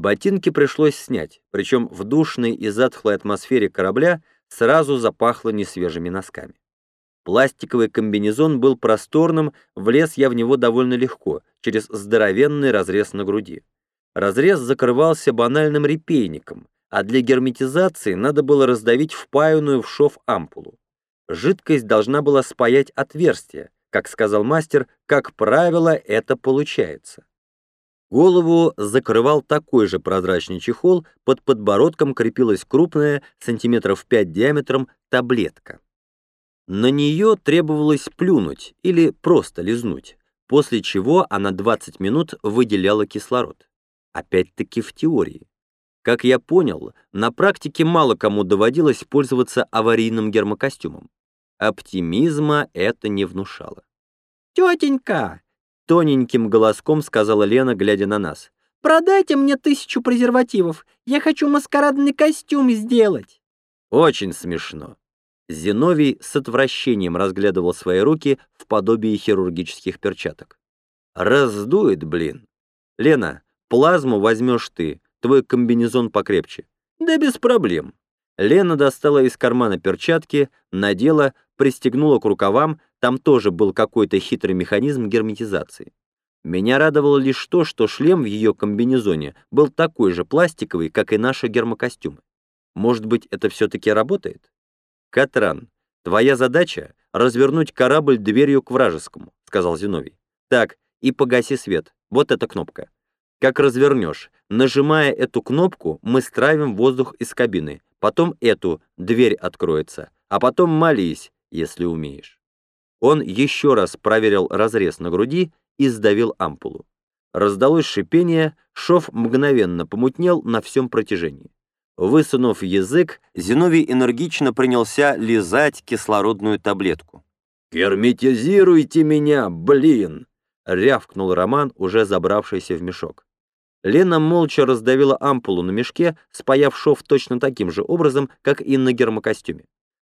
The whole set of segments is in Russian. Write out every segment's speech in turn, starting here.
Ботинки пришлось снять, причем в душной и затхлой атмосфере корабля сразу запахло несвежими носками. Пластиковый комбинезон был просторным, влез я в него довольно легко, через здоровенный разрез на груди. Разрез закрывался банальным репейником, а для герметизации надо было раздавить впаянную в шов ампулу. Жидкость должна была спаять отверстие, как сказал мастер, как правило, это получается. Голову закрывал такой же прозрачный чехол, под подбородком крепилась крупная, сантиметров 5 диаметром, таблетка. На нее требовалось плюнуть или просто лизнуть, после чего она 20 минут выделяла кислород. Опять-таки в теории. Как я понял, на практике мало кому доводилось пользоваться аварийным гермокостюмом. Оптимизма это не внушало. «Тетенька!» — тоненьким голоском сказала Лена, глядя на нас. «Продайте мне тысячу презервативов. Я хочу маскарадный костюм сделать». Очень смешно. Зиновий с отвращением разглядывал свои руки в подобии хирургических перчаток. «Раздует, блин. Лена, плазму возьмешь ты, твой комбинезон покрепче». «Да без проблем». Лена достала из кармана перчатки, надела, пристегнула к рукавам, там тоже был какой-то хитрый механизм герметизации. Меня радовало лишь то, что шлем в ее комбинезоне был такой же пластиковый, как и наши гермокостюмы. Может быть, это все-таки работает? Катран, твоя задача — развернуть корабль дверью к вражескому, сказал Зиновий. Так, и погаси свет. Вот эта кнопка. Как развернешь, нажимая эту кнопку, мы стравим воздух из кабины. Потом эту, дверь откроется. А потом молись, если умеешь. Он еще раз проверил разрез на груди и сдавил ампулу. Раздалось шипение, шов мгновенно помутнел на всем протяжении. Высунув язык, Зиновий энергично принялся лизать кислородную таблетку. «Герметизируйте меня, блин!» — рявкнул Роман, уже забравшийся в мешок. Лена молча раздавила ампулу на мешке, спаяв шов точно таким же образом, как и на гермокостюме.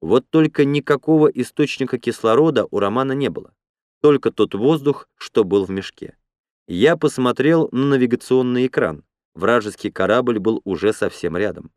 Вот только никакого источника кислорода у Романа не было. Только тот воздух, что был в мешке. Я посмотрел на навигационный экран. Вражеский корабль был уже совсем рядом.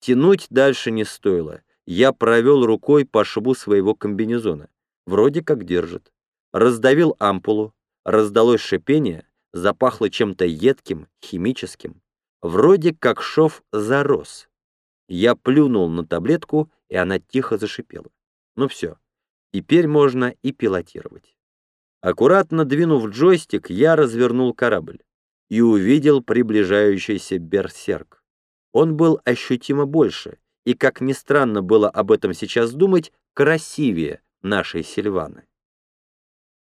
Тянуть дальше не стоило. Я провел рукой по шву своего комбинезона. Вроде как держит. Раздавил ампулу. Раздалось шипение, запахло чем-то едким, химическим. Вроде как шов зарос. Я плюнул на таблетку и она тихо зашипела. Ну все, теперь можно и пилотировать. Аккуратно двинув джойстик, я развернул корабль и увидел приближающийся берсерк. Он был ощутимо больше, и, как ни странно было об этом сейчас думать, красивее нашей Сильваны.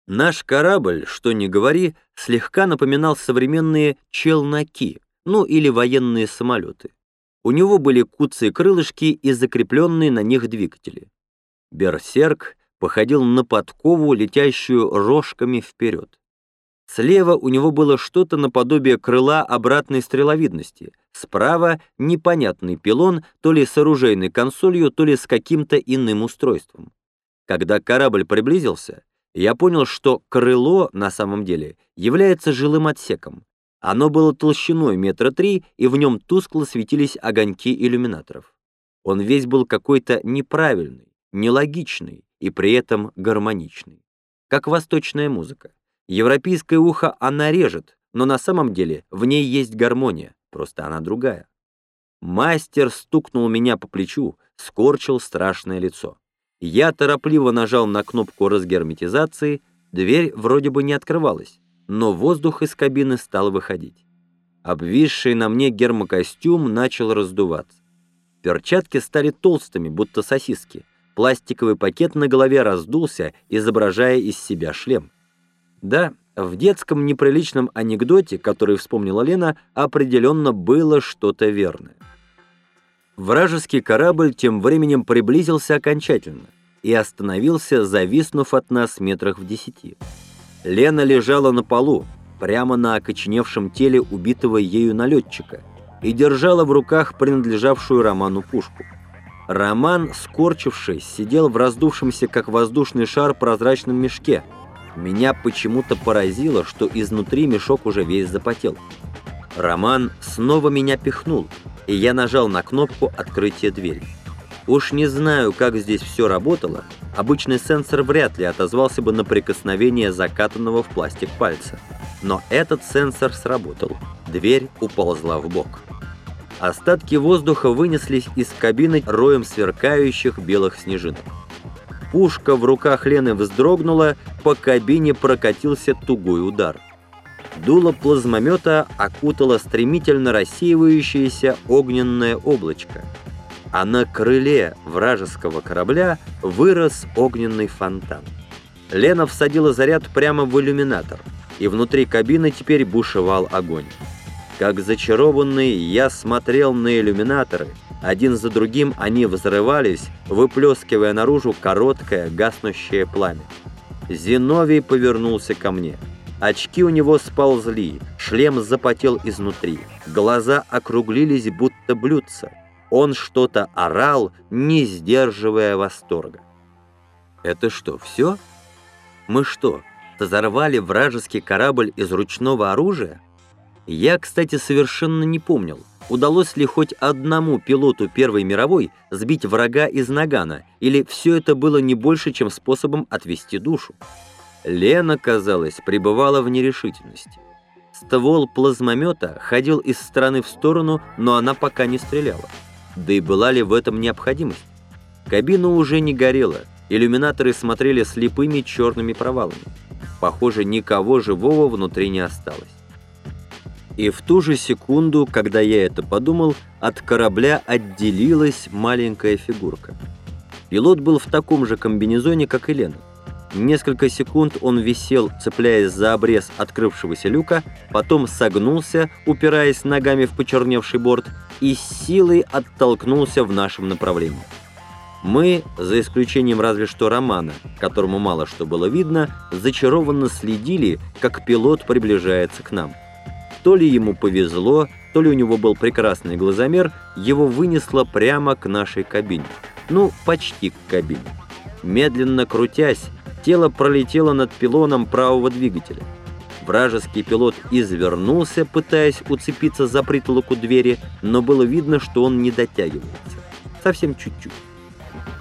Наш корабль, что ни говори, слегка напоминал современные челноки, ну или военные самолеты. У него были куцые крылышки и закрепленные на них двигатели. Берсерк походил на подкову, летящую рожками вперед. Слева у него было что-то наподобие крыла обратной стреловидности, справа непонятный пилон то ли с оружейной консолью, то ли с каким-то иным устройством. Когда корабль приблизился, я понял, что крыло на самом деле является жилым отсеком, оно было толщиной метра три, и в нем тускло светились огоньки иллюминаторов. Он весь был какой-то неправильный, нелогичный и при этом гармоничный. Как восточная музыка. Европейское ухо она режет, но на самом деле в ней есть гармония, просто она другая. Мастер стукнул меня по плечу, скорчил страшное лицо. Я торопливо нажал на кнопку разгерметизации, дверь вроде бы не открывалась но воздух из кабины стал выходить. Обвисший на мне гермокостюм начал раздуваться. Перчатки стали толстыми, будто сосиски. Пластиковый пакет на голове раздулся, изображая из себя шлем. Да, в детском неприличном анекдоте, который вспомнила Лена, определенно было что-то верное. Вражеский корабль тем временем приблизился окончательно и остановился, зависнув от нас метрах в десяти. Лена лежала на полу, прямо на окоченевшем теле убитого ею налетчика, и держала в руках принадлежавшую Роману пушку. Роман, скорчившись, сидел в раздувшемся, как воздушный шар, прозрачном мешке. Меня почему-то поразило, что изнутри мешок уже весь запотел. Роман снова меня пихнул, и я нажал на кнопку открытия двери. Уж не знаю, как здесь все работало, обычный сенсор вряд ли отозвался бы на прикосновение закатанного в пластик пальца. Но этот сенсор сработал. Дверь уползла в бок. Остатки воздуха вынеслись из кабины роем сверкающих белых снежинок. Пушка в руках Лены вздрогнула, по кабине прокатился тугой удар. Дуло плазмомета окутало стремительно рассеивающееся огненное облачко – а на крыле вражеского корабля вырос огненный фонтан. Лена всадила заряд прямо в иллюминатор, и внутри кабины теперь бушевал огонь. Как зачарованный, я смотрел на иллюминаторы. Один за другим они взрывались, выплескивая наружу короткое гаснущее пламя. Зиновий повернулся ко мне. Очки у него сползли, шлем запотел изнутри, глаза округлились, будто блюдца. Он что-то орал, не сдерживая восторга. «Это что, все? Мы что, взорвали вражеский корабль из ручного оружия?» Я, кстати, совершенно не помнил, удалось ли хоть одному пилоту Первой мировой сбить врага из нагана, или все это было не больше, чем способом отвести душу. Лена, казалось, пребывала в нерешительности. Ствол плазмомета ходил из стороны в сторону, но она пока не стреляла. Да и была ли в этом необходимость? Кабина уже не горела, иллюминаторы смотрели слепыми черными провалами. Похоже, никого живого внутри не осталось. И в ту же секунду, когда я это подумал, от корабля отделилась маленькая фигурка. Пилот был в таком же комбинезоне, как и Лена. Несколько секунд он висел, цепляясь за обрез открывшегося люка, потом согнулся, упираясь ногами в почерневший борт, и силой оттолкнулся в нашем направлении. Мы, за исключением разве что Романа, которому мало что было видно, зачарованно следили, как пилот приближается к нам. То ли ему повезло, то ли у него был прекрасный глазомер, его вынесло прямо к нашей кабине. Ну, почти к кабине. Медленно крутясь, тело пролетело над пилоном правого двигателя. Вражеский пилот извернулся, пытаясь уцепиться за притолоку двери, но было видно, что он не дотягивается. Совсем чуть-чуть.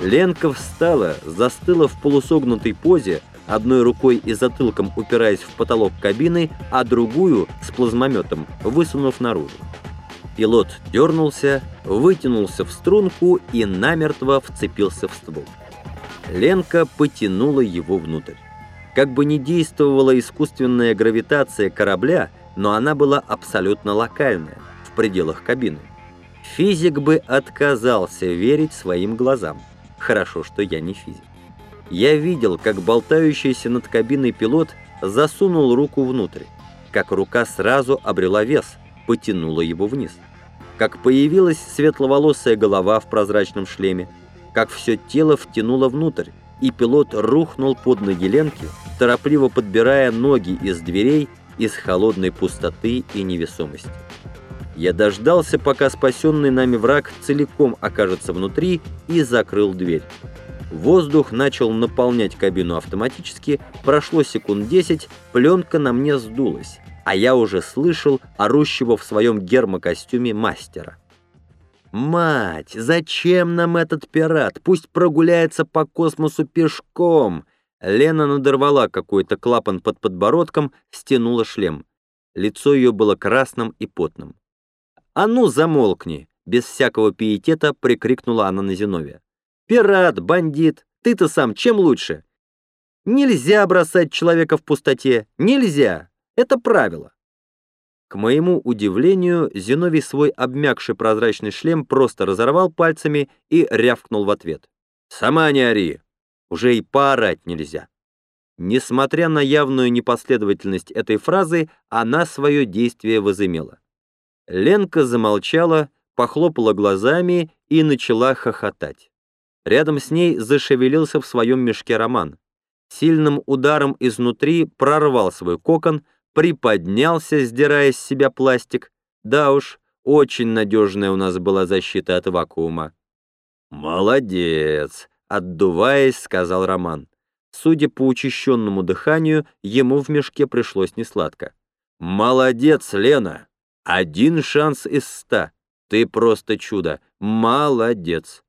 Ленка встала, застыла в полусогнутой позе, одной рукой и затылком упираясь в потолок кабины, а другую с плазмометом высунув наружу. Пилот дернулся, вытянулся в струнку и намертво вцепился в ствол. Ленка потянула его внутрь. Как бы ни действовала искусственная гравитация корабля, но она была абсолютно локальная, в пределах кабины. Физик бы отказался верить своим глазам. Хорошо, что я не физик. Я видел, как болтающийся над кабиной пилот засунул руку внутрь, как рука сразу обрела вес, потянула его вниз, как появилась светловолосая голова в прозрачном шлеме, как все тело втянуло внутрь, и пилот рухнул под ноги Ленки, торопливо подбирая ноги из дверей из холодной пустоты и невесомости. Я дождался, пока спасенный нами враг целиком окажется внутри, и закрыл дверь. Воздух начал наполнять кабину автоматически, прошло секунд 10, пленка на мне сдулась, а я уже слышал орущего в своем гермокостюме мастера. «Мать, зачем нам этот пират? Пусть прогуляется по космосу пешком!» Лена надорвала какой-то клапан под подбородком, стянула шлем. Лицо ее было красным и потным. «А ну, замолкни!» — без всякого пиетета прикрикнула она на Зиновия. «Пират, бандит, ты-то сам чем лучше?» «Нельзя бросать человека в пустоте, нельзя! Это правило!» К моему удивлению, Зиновий свой обмякший прозрачный шлем просто разорвал пальцами и рявкнул в ответ. «Сама не ори! Уже и поорать нельзя!» Несмотря на явную непоследовательность этой фразы, она свое действие возымела. Ленка замолчала, похлопала глазами и начала хохотать. Рядом с ней зашевелился в своем мешке Роман. Сильным ударом изнутри прорвал свой кокон, приподнялся, сдирая с себя пластик. Да уж, очень надежная у нас была защита от вакуума. «Молодец!» — отдуваясь, сказал Роман. Судя по учащенному дыханию, ему в мешке пришлось несладко. «Молодец, Лена! Один шанс из ста. Ты просто чудо. Молодец.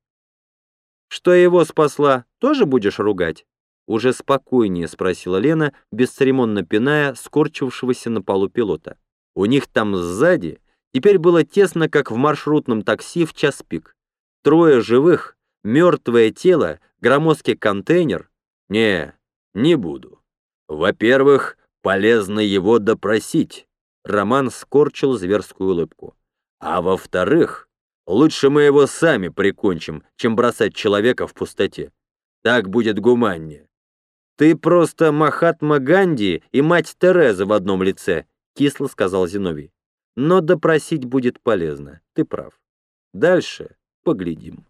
Что его спасла, тоже будешь ругать? Уже спокойнее спросила Лена, бесцеремонно пиная скорчившегося на полу пилота. У них там сзади теперь было тесно, как в маршрутном такси в час пик. Трое живых, мертвое тело, громоздкий контейнер. Не, не буду. Во-первых, полезно его допросить. Роман скорчил зверскую улыбку. А во-вторых, лучше мы его сами прикончим, чем бросать человека в пустоте. Так будет гуманнее. Ты просто Махатма Ганди и мать Тереза в одном лице, кисло сказал Зиновий. Но допросить будет полезно, ты прав. Дальше поглядим.